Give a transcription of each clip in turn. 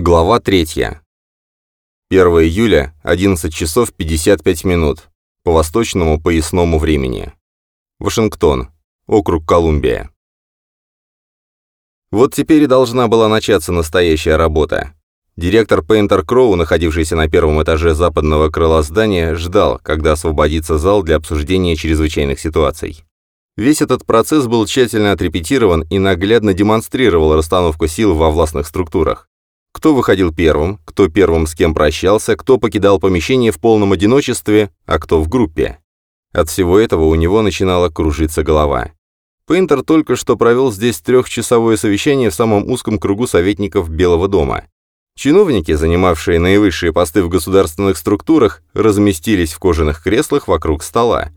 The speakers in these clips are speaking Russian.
Глава 3. 1 июля, 11 часов 55 минут. По восточному поясному времени. Вашингтон. Округ Колумбия. Вот теперь и должна была начаться настоящая работа. Директор Пейнтер Кроу, находившийся на первом этаже западного крыла здания, ждал, когда освободится зал для обсуждения чрезвычайных ситуаций. Весь этот процесс был тщательно отрепетирован и наглядно демонстрировал расстановку сил во властных структурах. Кто выходил первым, кто первым с кем прощался, кто покидал помещение в полном одиночестве, а кто в группе. От всего этого у него начинала кружиться голова. Пейнтер только что провел здесь трехчасовое совещание в самом узком кругу советников Белого дома. Чиновники, занимавшие наивысшие посты в государственных структурах, разместились в кожаных креслах вокруг стола.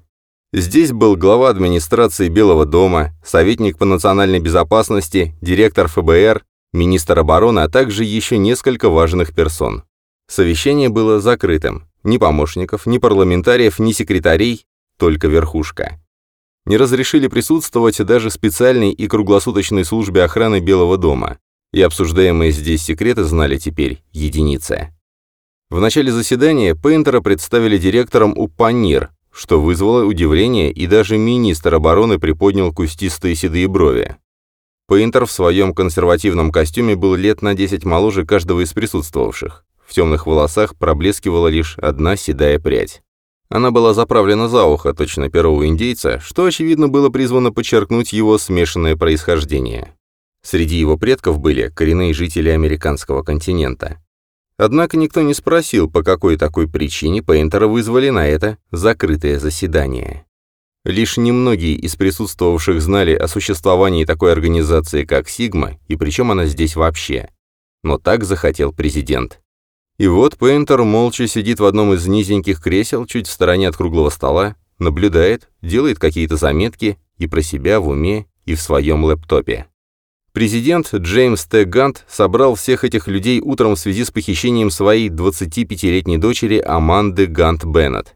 Здесь был глава администрации Белого дома, советник по национальной безопасности, директор ФБР, министр обороны, а также еще несколько важных персон. Совещание было закрытым. Ни помощников, ни парламентариев, ни секретарей, только верхушка. Не разрешили присутствовать даже специальной и круглосуточной службе охраны Белого дома. И обсуждаемые здесь секреты знали теперь единицы. В начале заседания Пейнтера представили директором УПАНИР, что вызвало удивление, и даже министр обороны приподнял кустистые седые брови. Пейнтер в своем консервативном костюме был лет на 10 моложе каждого из присутствовавших. В темных волосах проблескивала лишь одна седая прядь. Она была заправлена за ухо, точно первого индейца, что, очевидно, было призвано подчеркнуть его смешанное происхождение. Среди его предков были коренные жители американского континента. Однако никто не спросил, по какой такой причине Пейнтера вызвали на это закрытое заседание. Лишь немногие из присутствовавших знали о существовании такой организации, как Сигма, и причем она здесь вообще. Но так захотел президент. И вот Пейнтер молча сидит в одном из низеньких кресел, чуть в стороне от круглого стола, наблюдает, делает какие-то заметки и про себя в уме, и в своем лэптопе. Президент Джеймс Т. Гант собрал всех этих людей утром в связи с похищением своей 25-летней дочери Аманды Гант Беннет.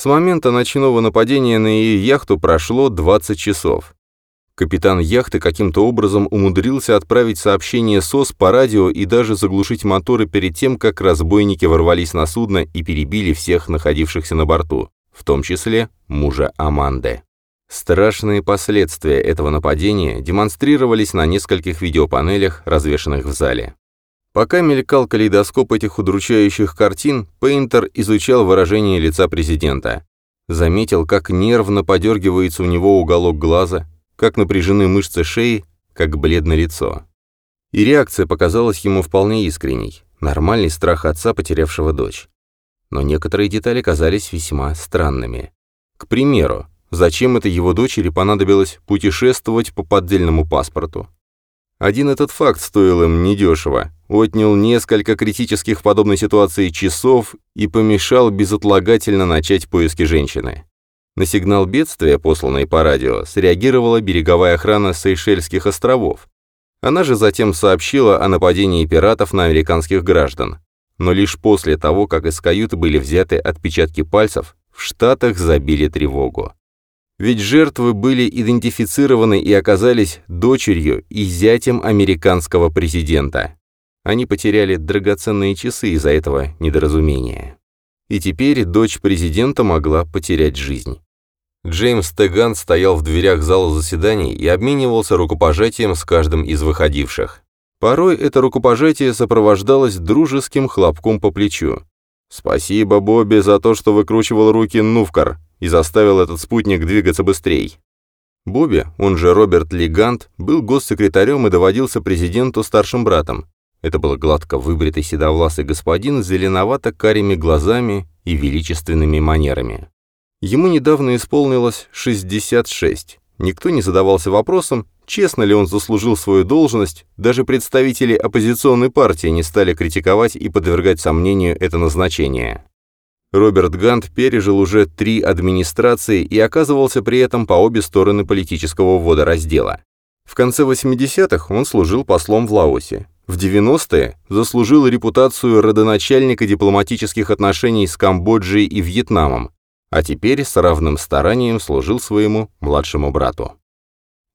С момента ночного нападения на ее яхту прошло 20 часов. Капитан яхты каким-то образом умудрился отправить сообщение СОС по радио и даже заглушить моторы перед тем, как разбойники ворвались на судно и перебили всех находившихся на борту, в том числе мужа Аманды. Страшные последствия этого нападения демонстрировались на нескольких видеопанелях, развешанных в зале. Пока мелькал калейдоскоп этих удручающих картин, Пейнтер изучал выражение лица президента. Заметил, как нервно подергивается у него уголок глаза, как напряжены мышцы шеи, как бледно лицо. И реакция показалась ему вполне искренней, нормальный страх отца, потерявшего дочь. Но некоторые детали казались весьма странными. К примеру, зачем это его дочери понадобилось путешествовать по поддельному паспорту? Один этот факт стоил им недешево, отнял несколько критических в подобной ситуации часов и помешал безотлагательно начать поиски женщины. На сигнал бедствия, посланный по радио, среагировала береговая охрана Сейшельских островов. Она же затем сообщила о нападении пиратов на американских граждан. Но лишь после того, как из каюты были взяты отпечатки пальцев, в Штатах забили тревогу. Ведь жертвы были идентифицированы и оказались дочерью и зятем американского президента. Они потеряли драгоценные часы из-за этого недоразумения. И теперь дочь президента могла потерять жизнь. Джеймс Теган стоял в дверях зала заседаний и обменивался рукопожатием с каждым из выходивших. Порой это рукопожатие сопровождалось дружеским хлопком по плечу. «Спасибо, Бобби, за то, что выкручивал руки Нувкар и заставил этот спутник двигаться быстрее». Бобби, он же Роберт Лигант, был госсекретарем и доводился президенту старшим братом. Это был гладко выбритый седовласый господин с зеленовато-карими глазами и величественными манерами. Ему недавно исполнилось 66. Никто не задавался вопросом, честно ли он заслужил свою должность, даже представители оппозиционной партии не стали критиковать и подвергать сомнению это назначение. Роберт Гант пережил уже три администрации и оказывался при этом по обе стороны политического водораздела. В конце 80-х он служил послом в Лаосе. В 90-е заслужил репутацию родоначальника дипломатических отношений с Камбоджей и Вьетнамом, а теперь с равным старанием служил своему младшему брату.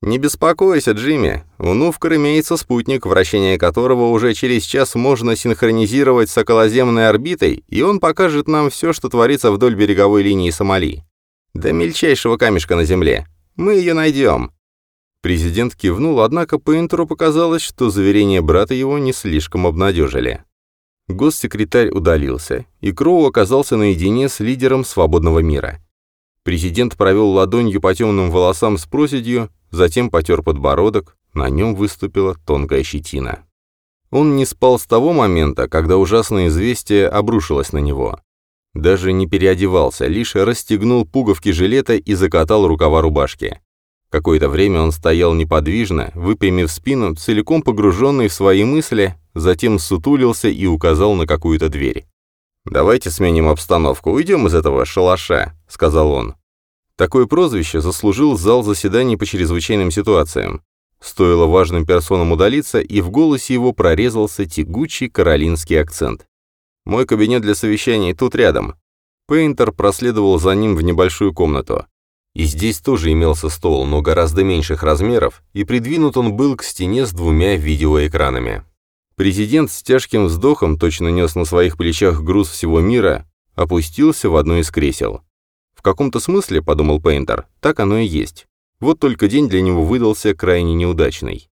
«Не беспокойся, Джимми. У Нувкар имеется спутник, вращение которого уже через час можно синхронизировать с околоземной орбитой, и он покажет нам все, что творится вдоль береговой линии Сомали. До мельчайшего камешка на Земле. Мы ее найдем». Президент кивнул, однако Пейнтеру показалось, что заверения брата его не слишком обнадежили. Госсекретарь удалился, и Кроу оказался наедине с лидером свободного мира. Президент провел ладонью по темным волосам с проседью, затем потер подбородок, на нем выступила тонкая щетина. Он не спал с того момента, когда ужасное известие обрушилось на него. Даже не переодевался, лишь расстегнул пуговки жилета и закатал рукава рубашки. Какое-то время он стоял неподвижно, выпрямив спину, целиком погруженный в свои мысли, затем сутулился и указал на какую-то дверь. «Давайте сменим обстановку, уйдем из этого шалаша», — сказал он. Такое прозвище заслужил зал заседаний по чрезвычайным ситуациям. Стоило важным персонам удалиться, и в голосе его прорезался тягучий каролинский акцент. «Мой кабинет для совещаний тут рядом». Пейнтер проследовал за ним в небольшую комнату. И здесь тоже имелся стол, но гораздо меньших размеров, и придвинут он был к стене с двумя видеоэкранами. Президент с тяжким вздохом, точно нес на своих плечах груз всего мира, опустился в одно из кресел. В каком-то смысле, подумал Пейнтер, так оно и есть. Вот только день для него выдался крайне неудачный.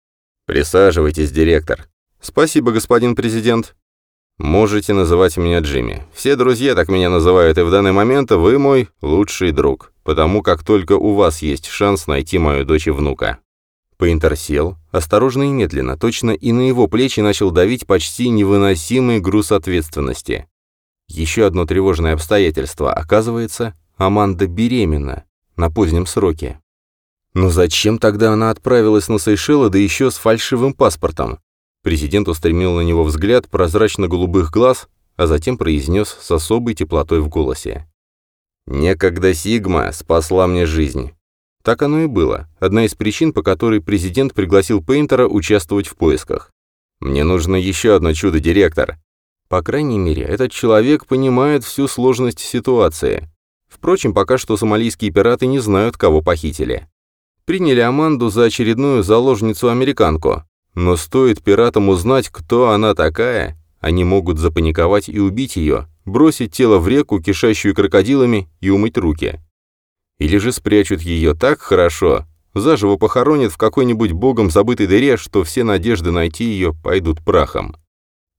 «Присаживайтесь, директор». «Спасибо, господин президент». «Можете называть меня Джимми. Все друзья так меня называют, и в данный момент вы мой лучший друг, потому как только у вас есть шанс найти мою дочь и внука». Пейнтер сел, осторожно и медленно, точно и на его плечи начал давить почти невыносимый груз ответственности. Еще одно тревожное обстоятельство. Оказывается, Аманда беременна на позднем сроке. Но зачем тогда она отправилась на Сейшелы, да еще с фальшивым паспортом? Президент устремил на него взгляд прозрачно-голубых глаз, а затем произнес с особой теплотой в голосе. «Некогда Сигма спасла мне жизнь. Так оно и было. Одна из причин, по которой президент пригласил Пейнтера участвовать в поисках. «Мне нужно еще одно чудо, директор». По крайней мере, этот человек понимает всю сложность ситуации. Впрочем, пока что сомалийские пираты не знают, кого похитили. Приняли Аманду за очередную заложницу-американку. Но стоит пиратам узнать, кто она такая, они могут запаниковать и убить ее, бросить тело в реку, кишащую крокодилами, и умыть руки. Или же спрячут ее так хорошо, заживо похоронят в какой-нибудь богом забытой дыре, что все надежды найти ее пойдут прахом.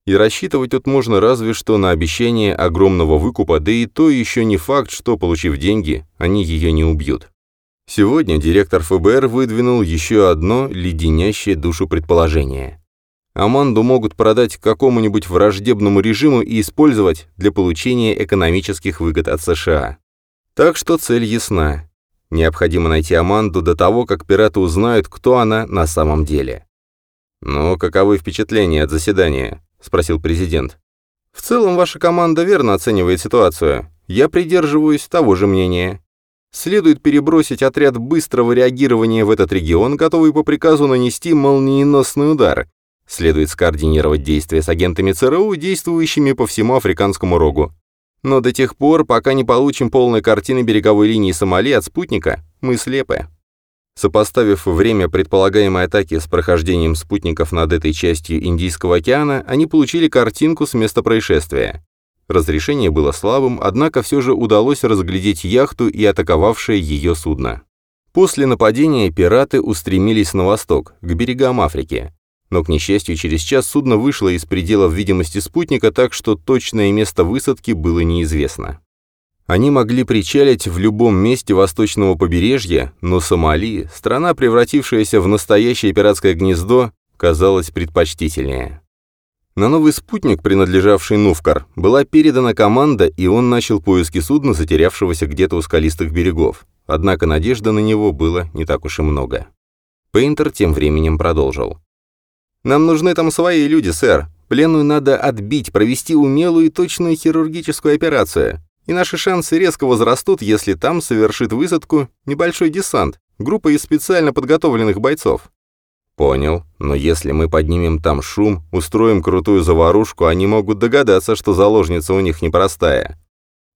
И рассчитывать тут можно разве что на обещание огромного выкупа, да и то еще не факт, что, получив деньги, они ее не убьют. Сегодня директор ФБР выдвинул еще одно леденящее душу предположение. Аманду могут продать какому-нибудь враждебному режиму и использовать для получения экономических выгод от США. Так что цель ясна. Необходимо найти Аманду до того, как пираты узнают, кто она на самом деле. «Ну, каковы впечатления от заседания?» — спросил президент. «В целом, ваша команда верно оценивает ситуацию. Я придерживаюсь того же мнения. Следует перебросить отряд быстрого реагирования в этот регион, готовый по приказу нанести молниеносный удар. Следует скоординировать действия с агентами ЦРУ, действующими по всему Африканскому рогу. Но до тех пор, пока не получим полной картины береговой линии Сомали от спутника, мы слепы. Сопоставив время предполагаемой атаки с прохождением спутников над этой частью Индийского океана, они получили картинку с места происшествия. Разрешение было слабым, однако все же удалось разглядеть яхту и атаковавшее ее судно. После нападения пираты устремились на восток, к берегам Африки. Но, к несчастью, через час судно вышло из пределов видимости спутника, так что точное место высадки было неизвестно. Они могли причалить в любом месте восточного побережья, но Сомали, страна, превратившаяся в настоящее пиратское гнездо, казалась предпочтительнее. На новый спутник, принадлежавший Нувкар, была передана команда, и он начал поиски судна, затерявшегося где-то у скалистых берегов. Однако надежды на него было не так уж и много. Пейнтер тем временем продолжил. Нам нужны там свои люди, сэр. Пленную надо отбить, провести умелую и точную хирургическую операцию. И наши шансы резко возрастут, если там совершит высадку небольшой десант, группа из специально подготовленных бойцов. Понял, но если мы поднимем там шум, устроим крутую заварушку, они могут догадаться, что заложница у них непростая.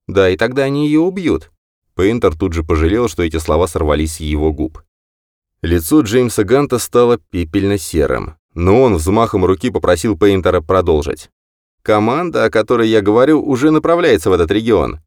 Да, и тогда они ее убьют. Пейнтер тут же пожалел, что эти слова сорвались с его губ. Лицо Джеймса Ганта стало пепельно-серым, но он взмахом руки попросил Пейнтера продолжить. «Команда, о которой я говорю, уже направляется в этот регион.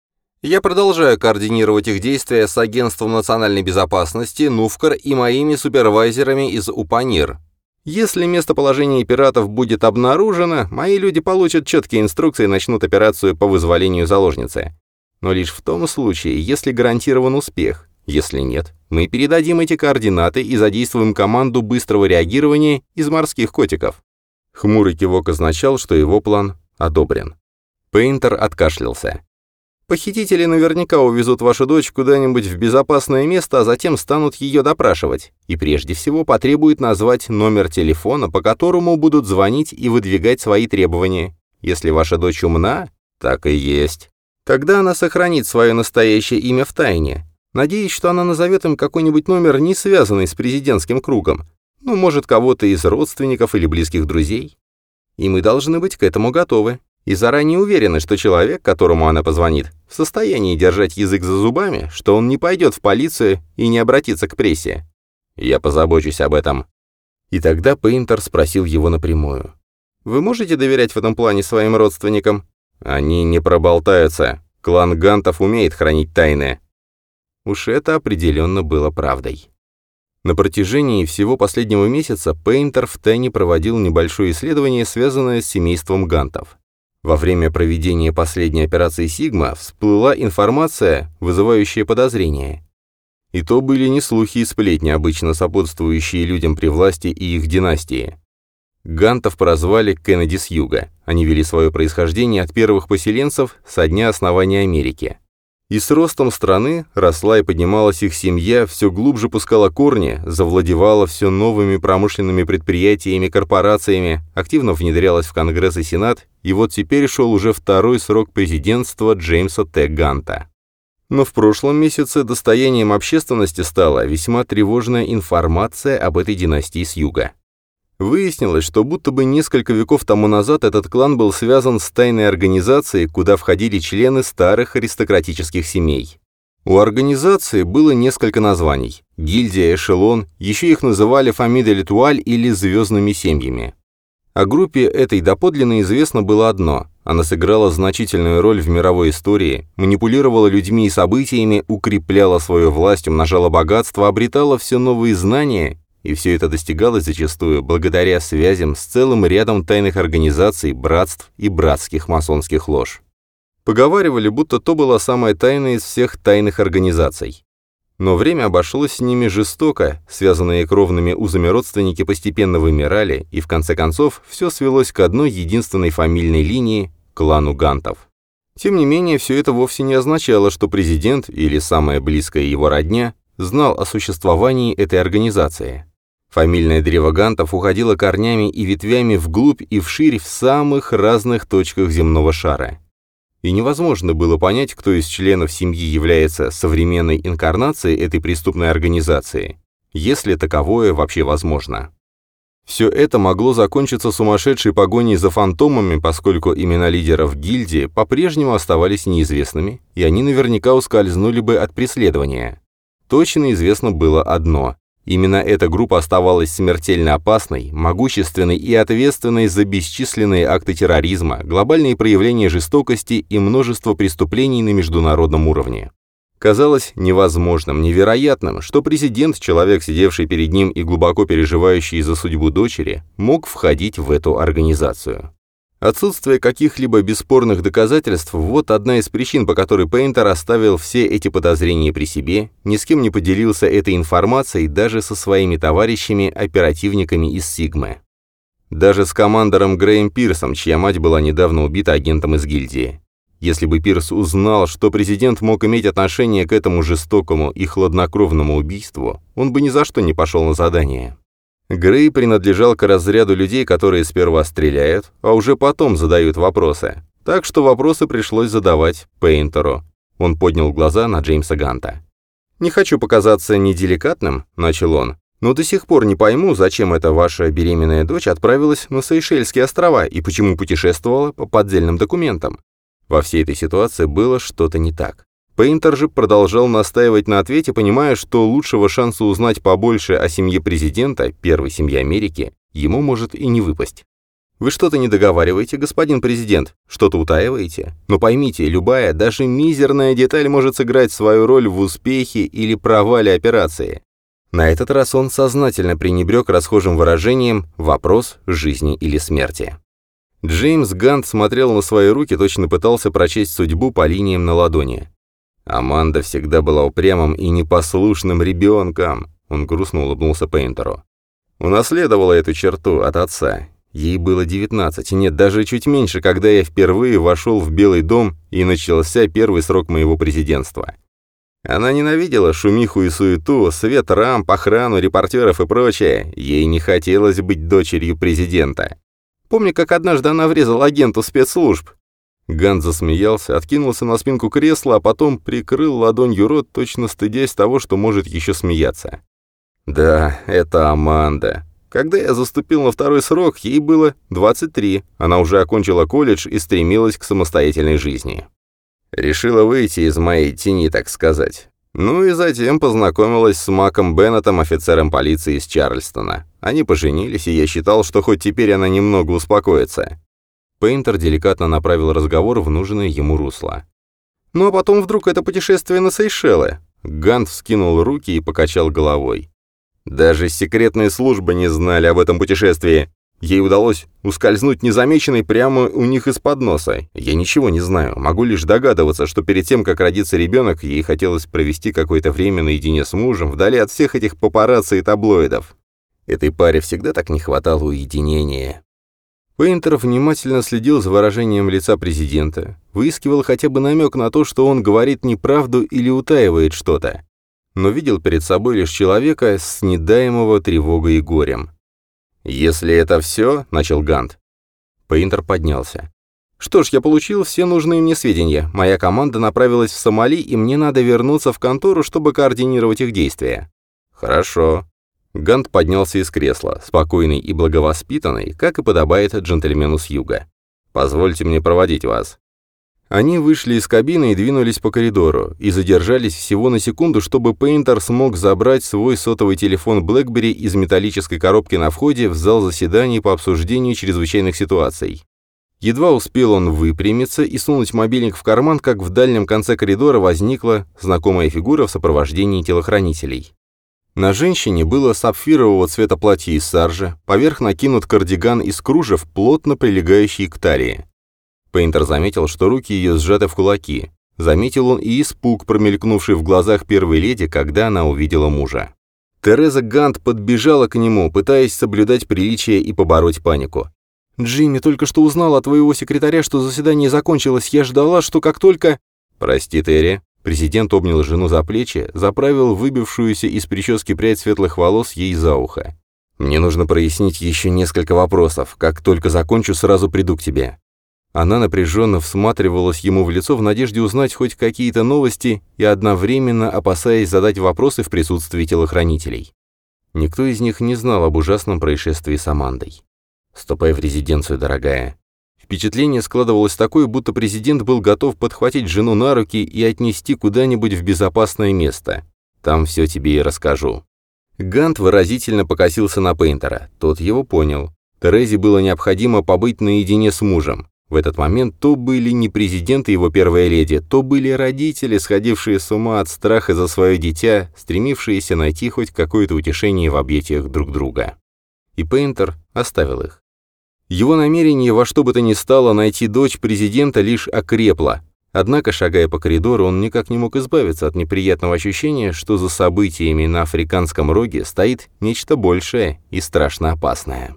Я продолжаю координировать их действия с Агентством национальной безопасности, Нувкар и моими супервайзерами из УПАНИР. Если местоположение пиратов будет обнаружено, мои люди получат четкие инструкции и начнут операцию по вызволению заложницы. Но лишь в том случае, если гарантирован успех. Если нет, мы передадим эти координаты и задействуем команду быстрого реагирования из морских котиков». Хмурый кивок означал, что его план одобрен. Пейнтер откашлялся. «Похитители наверняка увезут вашу дочь куда-нибудь в безопасное место, а затем станут ее допрашивать. И прежде всего потребуют назвать номер телефона, по которому будут звонить и выдвигать свои требования. Если ваша дочь умна, так и есть. Тогда она сохранит свое настоящее имя в тайне, Надеюсь, что она назовет им какой-нибудь номер, не связанный с президентским кругом. Ну, может, кого-то из родственников или близких друзей. И мы должны быть к этому готовы. И заранее уверены, что человек, которому она позвонит, в состоянии держать язык за зубами, что он не пойдет в полицию и не обратится к прессе. Я позабочусь об этом. И тогда Пейнтер спросил его напрямую. «Вы можете доверять в этом плане своим родственникам?» «Они не проболтаются. Клан Гантов умеет хранить тайны. Уж это определенно было правдой. На протяжении всего последнего месяца Пейнтер в Тенне проводил небольшое исследование, связанное с семейством Гантов. Во время проведения последней операции «Сигма» всплыла информация, вызывающая подозрения. И то были не слухи и сплетни, обычно сопутствующие людям при власти и их династии. Гантов прозвали Кеннеди с юга. Они вели свое происхождение от первых поселенцев со дня основания Америки. И с ростом страны росла и поднималась их семья, все глубже пускала корни, завладевала все новыми промышленными предприятиями, корпорациями, активно внедрялась в Конгресс и Сенат, и вот теперь шел уже второй срок президентства Джеймса Т. Ганта. Но в прошлом месяце достоянием общественности стала весьма тревожная информация об этой династии с юга. Выяснилось, что будто бы несколько веков тому назад этот клан был связан с тайной организацией, куда входили члены старых аристократических семей. У организации было несколько названий – гильдия, эшелон, еще их называли фамилия Литуаль или звездными семьями. О группе этой доподлинно известно было одно – она сыграла значительную роль в мировой истории, манипулировала людьми и событиями, укрепляла свою власть, умножала богатство, обретала все новые знания и все это достигалось зачастую благодаря связям с целым рядом тайных организаций, братств и братских масонских лож. Поговаривали, будто то была самая тайная из всех тайных организаций. Но время обошлось с ними жестоко, связанные кровными узами родственники постепенно вымирали, и в конце концов все свелось к одной единственной фамильной линии – клану Гантов. Тем не менее, все это вовсе не означало, что президент или самая близкая его родня знал о существовании этой организации. Фамильное древо гантов уходило корнями и ветвями вглубь и вширь в самых разных точках земного шара. И невозможно было понять, кто из членов семьи является современной инкарнацией этой преступной организации, если таковое вообще возможно. Все это могло закончиться сумасшедшей погоней за фантомами, поскольку имена лидеров гильдии по-прежнему оставались неизвестными, и они наверняка ускользнули бы от преследования. Точно известно было одно Именно эта группа оставалась смертельно опасной, могущественной и ответственной за бесчисленные акты терроризма, глобальные проявления жестокости и множество преступлений на международном уровне. Казалось невозможным, невероятным, что президент, человек, сидевший перед ним и глубоко переживающий за судьбу дочери, мог входить в эту организацию. Отсутствие каких-либо бесспорных доказательств – вот одна из причин, по которой Пейнтер оставил все эти подозрения при себе, ни с кем не поделился этой информацией даже со своими товарищами-оперативниками из Сигмы. Даже с командором Грэем Пирсом, чья мать была недавно убита агентом из гильдии. Если бы Пирс узнал, что президент мог иметь отношение к этому жестокому и хладнокровному убийству, он бы ни за что не пошел на задание. Грей принадлежал к разряду людей, которые сперва стреляют, а уже потом задают вопросы. Так что вопросы пришлось задавать Пейнтеру. Он поднял глаза на Джеймса Ганта. «Не хочу показаться неделикатным», — начал он, «но до сих пор не пойму, зачем эта ваша беременная дочь отправилась на Сейшельские острова и почему путешествовала по поддельным документам. Во всей этой ситуации было что-то не так. Пейнтер же продолжал настаивать на ответе, понимая, что лучшего шанса узнать побольше о семье президента, первой семьи Америки, ему может и не выпасть. Вы что-то не договариваете, господин президент, что-то утаиваете. Но поймите, любая, даже мизерная деталь может сыграть свою роль в успехе или провале операции. На этот раз он сознательно пренебрег расхожим выражением «вопрос жизни или смерти». Джеймс Гант смотрел на свои руки, точно пытался прочесть судьбу по линиям на ладони. Аманда всегда была упрямым и непослушным ребенком. Он грустно улыбнулся Пейнтеру. Унаследовала эту черту от отца. Ей было 19, нет, даже чуть меньше, когда я впервые вошел в Белый дом и начался первый срок моего президентства. Она ненавидела шумиху и суету, свет рамп, охрану, репортеров и прочее. Ей не хотелось быть дочерью президента. Помню, как однажды она врезала агенту спецслужб. Ганс засмеялся, откинулся на спинку кресла, а потом прикрыл ладонью рот, точно стыдясь того, что может еще смеяться. «Да, это Аманда. Когда я заступил на второй срок, ей было 23. Она уже окончила колледж и стремилась к самостоятельной жизни. Решила выйти из моей тени, так сказать. Ну и затем познакомилась с Маком Беннетом, офицером полиции из Чарльстона. Они поженились, и я считал, что хоть теперь она немного успокоится. Пейнтер деликатно направил разговор в нужное ему русло. Ну а потом вдруг это путешествие на Сейшелы. Гант вскинул руки и покачал головой. Даже секретные службы не знали об этом путешествии. Ей удалось ускользнуть незамеченной прямо у них из-под носа. Я ничего не знаю, могу лишь догадываться, что перед тем, как родится ребенок, ей хотелось провести какое-то время наедине с мужем, вдали от всех этих папарацци и таблоидов. Этой паре всегда так не хватало уединения. Пейнтер внимательно следил за выражением лица президента, выискивал хотя бы намек на то, что он говорит неправду или утаивает что-то, но видел перед собой лишь человека с недаемого тревогой и горем. «Если это все», — начал Гант. Пейнтер поднялся. «Что ж, я получил все нужные мне сведения. Моя команда направилась в Сомали, и мне надо вернуться в контору, чтобы координировать их действия». «Хорошо. Гант поднялся из кресла, спокойный и благовоспитанный, как и подобает джентльмену с юга. «Позвольте мне проводить вас». Они вышли из кабины и двинулись по коридору, и задержались всего на секунду, чтобы Пейнтер смог забрать свой сотовый телефон BlackBerry из металлической коробки на входе в зал заседаний по обсуждению чрезвычайных ситуаций. Едва успел он выпрямиться и сунуть мобильник в карман, как в дальнем конце коридора возникла знакомая фигура в сопровождении телохранителей. На женщине было сапфирового цвета платье из саржи, поверх накинут кардиган из кружев, плотно прилегающий к талии. Пейнтер заметил, что руки ее сжаты в кулаки. Заметил он и испуг, промелькнувший в глазах первой леди, когда она увидела мужа. Тереза Гант подбежала к нему, пытаясь соблюдать приличие и побороть панику. «Джимми только что узнала от твоего секретаря, что заседание закончилось. Я ждала, что как только...» «Прости, Терри», Президент обнял жену за плечи, заправил выбившуюся из прически прядь светлых волос ей за ухо. «Мне нужно прояснить еще несколько вопросов. Как только закончу, сразу приду к тебе». Она напряженно всматривалась ему в лицо в надежде узнать хоть какие-то новости и одновременно опасаясь задать вопросы в присутствии телохранителей. Никто из них не знал об ужасном происшествии с Амандой. «Ступай в резиденцию, дорогая. Впечатление складывалось такое, будто президент был готов подхватить жену на руки и отнести куда-нибудь в безопасное место. Там все тебе и расскажу. Гант выразительно покосился на Пейнтера. Тот его понял. Терезе было необходимо побыть наедине с мужем. В этот момент то были не президент и его первая леди, то были родители, сходившие с ума от страха за свое дитя, стремившиеся найти хоть какое-то утешение в объятиях друг друга. И Пейнтер оставил их. Его намерение во что бы то ни стало найти дочь президента лишь окрепло. Однако, шагая по коридору, он никак не мог избавиться от неприятного ощущения, что за событиями на африканском роге стоит нечто большее и страшно опасное.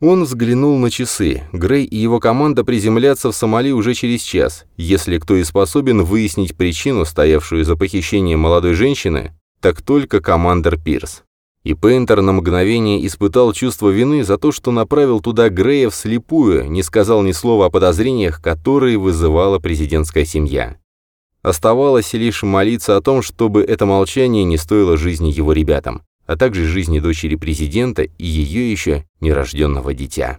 Он взглянул на часы. Грей и его команда приземлятся в Сомали уже через час. Если кто и способен выяснить причину, стоявшую за похищением молодой женщины, так только командир Пирс. И Пейнтер на мгновение испытал чувство вины за то, что направил туда Грея вслепую, не сказал ни слова о подозрениях, которые вызывала президентская семья. Оставалось лишь молиться о том, чтобы это молчание не стоило жизни его ребятам, а также жизни дочери президента и ее еще нерожденного дитя.